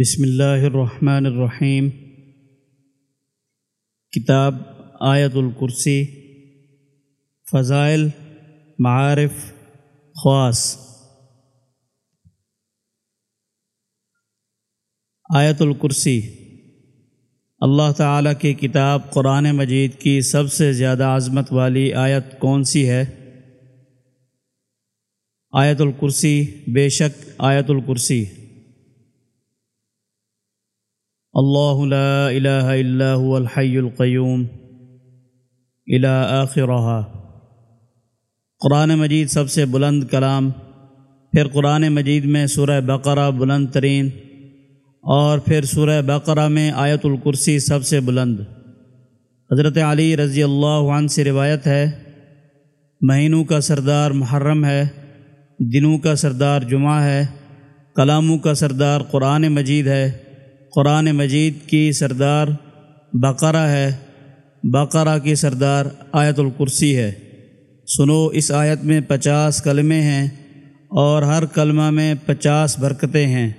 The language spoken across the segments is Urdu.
بسم اللہ الرحمن الرحیم۔ کتاب آیت الکرسی، فضائل، معارف، خواص۔ آیت الکرسی، اللہ تعالیٰ کی کتاب قرآن مجید کی سب سے زیادہ عظمت والی آیت کون سی ہے؟ آیت الکرسی، بے شک آیت الکرسی۔ اللہ لا الہ الا هو الحی القیوم الى آخرها قرآن مجید سب سے بلند کلام، پھر قرآن مجید میں سورہ بقرہ بلند ترین، اور پھر سورہ بقرہ میں آیت الکرسی سب سے بلند۔ حضرت علی رضی اللہ عنہ سے روایت ہے، مہینوں کا سردار محرم ہے، دنوں کا سردار جمعہ ہے، کلاموں کا سردار قرآن مجید ہے۔ قرآن مجید کی سردار بقرہ ہے۔ بقرہ کی سردار آیت الکرسی ہے۔ سنو، اس آیت میں پچاس کلمے ہیں اور ہر کلمہ میں پچاس برکتیں ہیں۔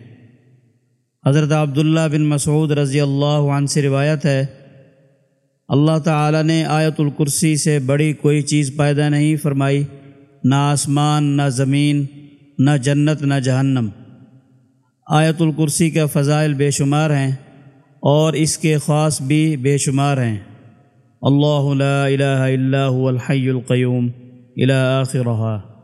حضرت عبداللہ بن مسعود رضی اللہ عنہ سے روایت ہے، اللہ تعالیٰ نے آیت الکرسی سے بڑی کوئی چیز پیدا نہیں فرمائی، نہ آسمان، نہ زمین، نہ جنت، نہ جہنم۔ آیت الکرسی کا فضائل بے شمار ہیں اور اس کے خاص بھی بے شمار ہیں۔ اللہ لا الہ الا هو الحی القیوم، الى آخرها۔